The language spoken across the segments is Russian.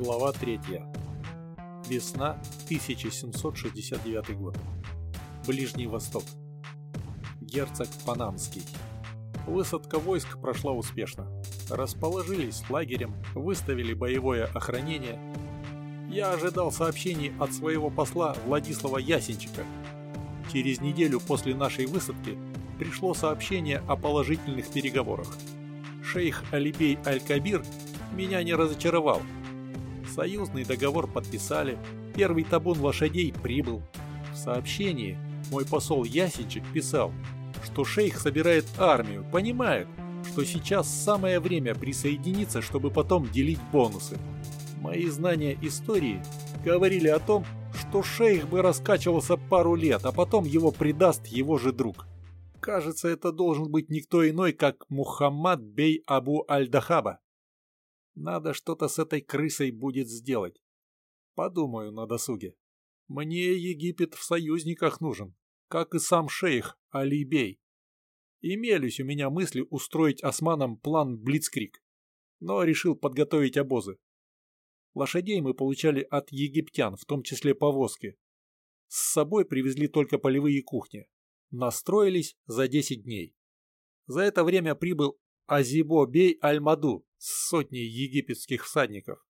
Глава 3. Весна 1769 год. Ближний Восток. Герцог Панамский. Высадка войск прошла успешно. Расположились лагерем, выставили боевое охранение. Я ожидал сообщений от своего посла Владислава Ясенчика. Через неделю после нашей высадки пришло сообщение о положительных переговорах. Шейх Алибей Аль-Кабир меня не разочаровал. Союзный договор подписали, первый табун лошадей прибыл. В сообщении мой посол Ясенчик писал, что шейх собирает армию, понимает, что сейчас самое время присоединиться, чтобы потом делить бонусы. Мои знания истории говорили о том, что шейх бы раскачивался пару лет, а потом его предаст его же друг. Кажется, это должен быть никто иной, как Мухаммад бей Абу Аль-Дахаба. Надо что-то с этой крысой будет сделать. Подумаю на досуге. Мне Египет в союзниках нужен, как и сам шейх Алибей. Имелись у меня мысли устроить османам план Блицкрик, но решил подготовить обозы. Лошадей мы получали от египтян, в том числе повозки. С собой привезли только полевые кухни. Настроились за 10 дней. За это время прибыл Азибо Бей Аль-Маду с сотней египетских всадников.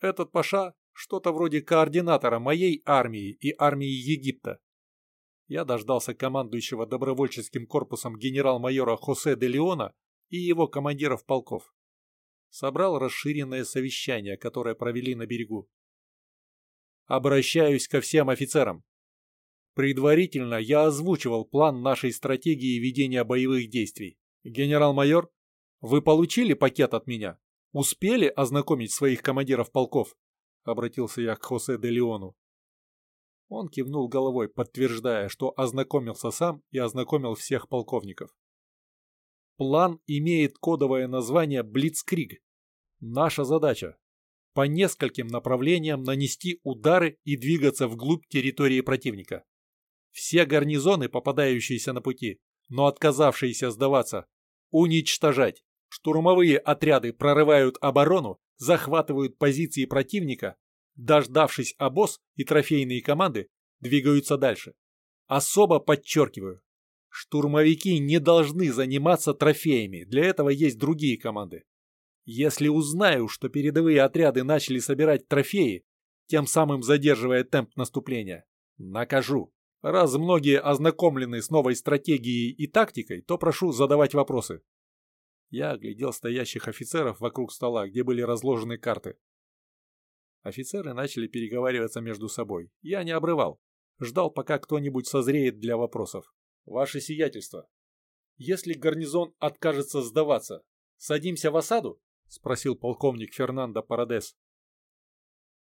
Этот паша что-то вроде координатора моей армии и армии Египта. Я дождался командующего добровольческим корпусом генерал-майора Хосе де Леона и его командиров полков. Собрал расширенное совещание, которое провели на берегу. Обращаюсь ко всем офицерам. Предварительно я озвучивал план нашей стратегии ведения боевых действий. Генерал-майор вы получили пакет от меня? Успели ознакомить своих командиров полков?» Обратился я к Хосе де Леону. Он кивнул головой, подтверждая, что ознакомился сам и ознакомил всех полковников. План имеет кодовое название «Блицкриг». Наша задача – по нескольким направлениям нанести удары и двигаться вглубь территории противника. Все гарнизоны, попадающиеся на пути, но отказавшиеся сдаваться, уничтожать. Штурмовые отряды прорывают оборону, захватывают позиции противника, дождавшись обоз и трофейные команды, двигаются дальше. Особо подчеркиваю, штурмовики не должны заниматься трофеями, для этого есть другие команды. Если узнаю, что передовые отряды начали собирать трофеи, тем самым задерживая темп наступления, накажу. Раз многие ознакомлены с новой стратегией и тактикой, то прошу задавать вопросы. Я оглядел стоящих офицеров вокруг стола, где были разложены карты. Офицеры начали переговариваться между собой. Я не обрывал. Ждал, пока кто-нибудь созреет для вопросов. «Ваше сиятельство, если гарнизон откажется сдаваться, садимся в осаду?» — спросил полковник Фернандо Парадес.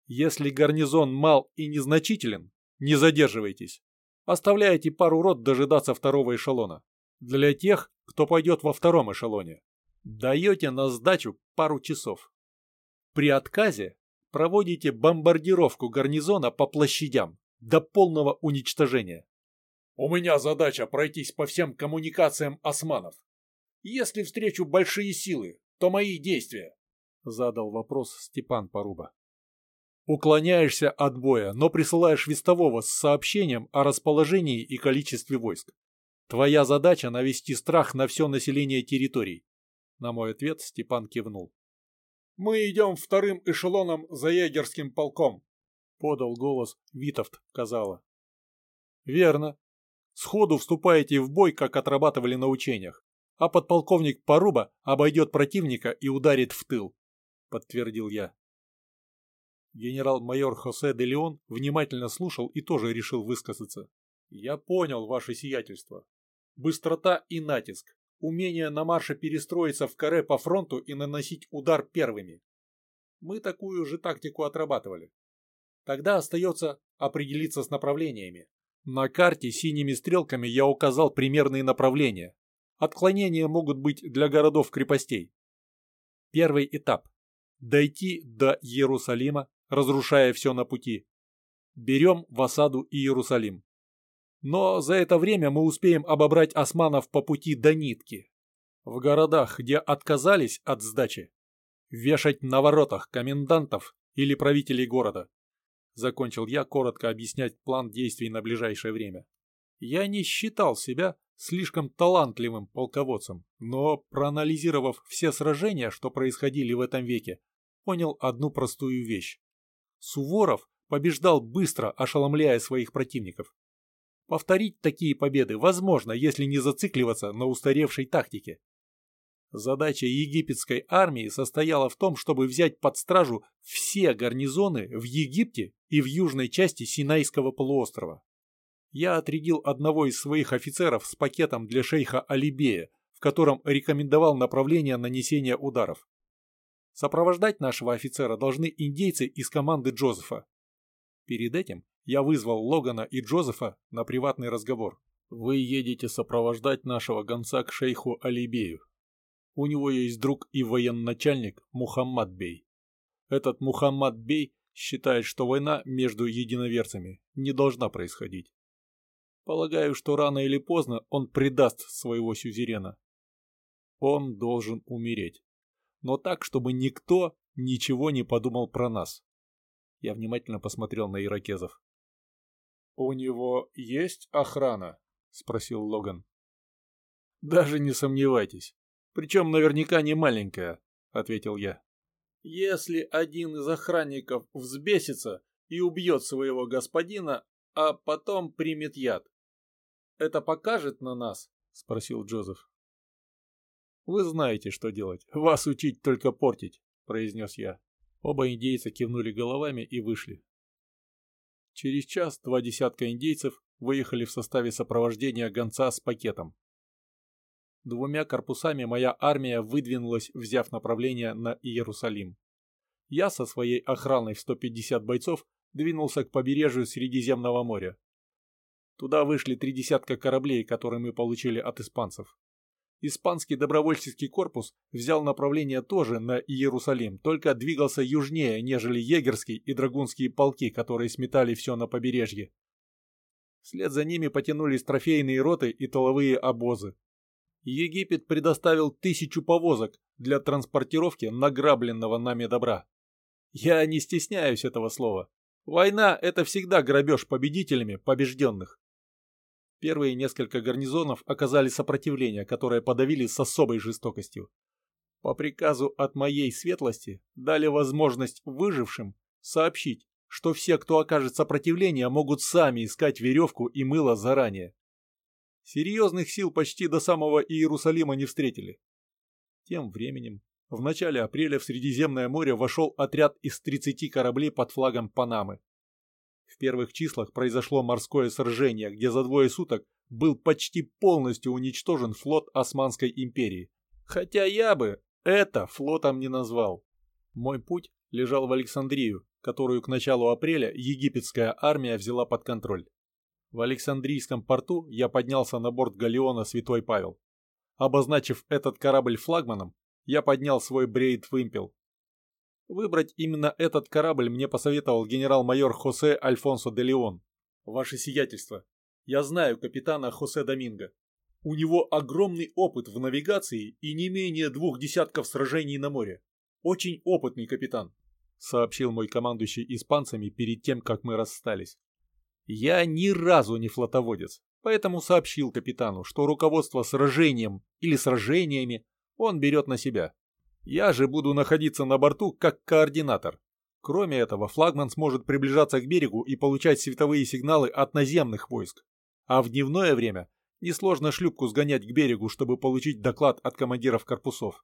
«Если гарнизон мал и незначителен, не задерживайтесь. Оставляйте пару рот дожидаться второго эшелона. Для тех, кто пойдет во втором эшелоне. Даете на сдачу пару часов. При отказе проводите бомбардировку гарнизона по площадям до полного уничтожения. У меня задача пройтись по всем коммуникациям османов. Если встречу большие силы, то мои действия, задал вопрос Степан Поруба. Уклоняешься от боя, но присылаешь вестового с сообщением о расположении и количестве войск. Твоя задача навести страх на все население территорий. На мой ответ Степан кивнул. «Мы идем вторым эшелоном за егерским полком», — подал голос Витовт Казала. «Верно. Сходу вступаете в бой, как отрабатывали на учениях, а подполковник Поруба обойдет противника и ударит в тыл», — подтвердил я. Генерал-майор Хосе де Леон внимательно слушал и тоже решил высказаться. «Я понял ваше сиятельство. Быстрота и натиск умение на марше перестроиться в каре по фронту и наносить удар первыми. Мы такую же тактику отрабатывали. Тогда остается определиться с направлениями. На карте синими стрелками я указал примерные направления. Отклонения могут быть для городов-крепостей. Первый этап. Дойти до Иерусалима, разрушая все на пути. Берем в осаду Иерусалим. Но за это время мы успеем обобрать османов по пути до нитки. В городах, где отказались от сдачи, вешать на воротах комендантов или правителей города. Закончил я коротко объяснять план действий на ближайшее время. Я не считал себя слишком талантливым полководцем, но, проанализировав все сражения, что происходили в этом веке, понял одну простую вещь. Суворов побеждал быстро, ошеломляя своих противников. Повторить такие победы возможно, если не зацикливаться на устаревшей тактике. Задача египетской армии состояла в том, чтобы взять под стражу все гарнизоны в Египте и в южной части Синайского полуострова. Я отрядил одного из своих офицеров с пакетом для шейха Алибея, в котором рекомендовал направление нанесения ударов. Сопровождать нашего офицера должны индейцы из команды Джозефа. Перед этим я вызвал Логана и Джозефа на приватный разговор. «Вы едете сопровождать нашего гонца к шейху Алибею. У него есть друг и военачальник Мухаммад Бей. Этот Мухаммад Бей считает, что война между единоверцами не должна происходить. Полагаю, что рано или поздно он предаст своего сюзерена. Он должен умереть. Но так, чтобы никто ничего не подумал про нас. Я внимательно посмотрел на иракезов. «У него есть охрана?» — спросил Логан. «Даже не сомневайтесь. Причем наверняка не маленькая», — ответил я. «Если один из охранников взбесится и убьет своего господина, а потом примет яд, это покажет на нас?» — спросил Джозеф. «Вы знаете, что делать. Вас учить только портить», — произнес я. Оба индейца кивнули головами и вышли. Через час два десятка индейцев выехали в составе сопровождения гонца с пакетом. Двумя корпусами моя армия выдвинулась, взяв направление на Иерусалим. Я со своей охраной в 150 бойцов двинулся к побережью Средиземного моря. Туда вышли три десятка кораблей, которые мы получили от испанцев. Испанский добровольческий корпус взял направление тоже на Иерусалим, только двигался южнее, нежели егерский и драгунские полки, которые сметали все на побережье. Вслед за ними потянулись трофейные роты и толовые обозы. Египет предоставил тысячу повозок для транспортировки награбленного нами добра. Я не стесняюсь этого слова. Война – это всегда грабеж победителями побежденных. Первые несколько гарнизонов оказали сопротивление, которое подавили с особой жестокостью. По приказу от моей светлости дали возможность выжившим сообщить, что все, кто окажет сопротивление, могут сами искать веревку и мыло заранее. Серьезных сил почти до самого Иерусалима не встретили. Тем временем, в начале апреля в Средиземное море вошел отряд из 30 кораблей под флагом Панамы. В первых числах произошло морское сражение, где за двое суток был почти полностью уничтожен флот Османской империи. Хотя я бы это флотом не назвал. Мой путь лежал в Александрию, которую к началу апреля египетская армия взяла под контроль. В Александрийском порту я поднялся на борт галеона «Святой Павел». Обозначив этот корабль флагманом, я поднял свой брейд-вымпел Выбрать именно этот корабль мне посоветовал генерал-майор Хосе Альфонсо де Леон. Ваше сиятельство, я знаю капитана Хосе Доминго. У него огромный опыт в навигации и не менее двух десятков сражений на море. Очень опытный капитан, сообщил мой командующий испанцами перед тем, как мы расстались. Я ни разу не флотоводец, поэтому сообщил капитану, что руководство сражением или сражениями он берет на себя. Я же буду находиться на борту как координатор. Кроме этого, флагман сможет приближаться к берегу и получать световые сигналы от наземных войск. А в дневное время несложно шлюпку сгонять к берегу, чтобы получить доклад от командиров корпусов.